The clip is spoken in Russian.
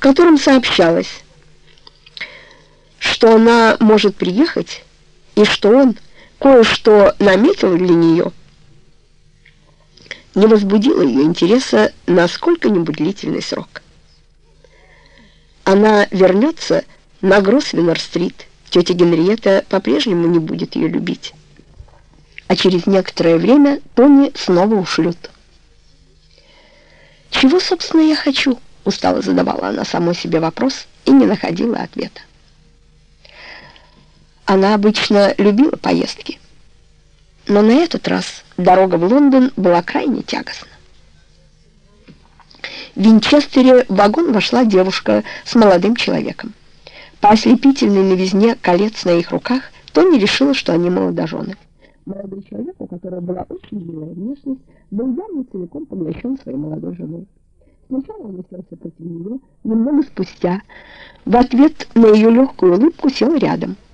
в котором сообщалось, что она может приехать и что он кое-что наметил для нее, не возбудило ее интереса на сколько-нибудь длительный срок. Она вернется на Гросвеннер-стрит. Тетя Генриетта по-прежнему не будет ее любить. А через некоторое время Тони снова ушлют. «Чего, собственно, я хочу?» — устало задавала она самой себе вопрос и не находила ответа. Она обычно любила поездки, но на этот раз дорога в Лондон была крайне тягостна. В Винчестере в вагон вошла девушка с молодым человеком. По ослепительной новизне колец на их руках Тони решила, что они молодожены. Молодой человек, у которого была очень милая внешность, был явно целиком поглощен своей молодой женой. Сначала он уселся против нее, немного спустя, в ответ на ее легкую улыбку сел рядом —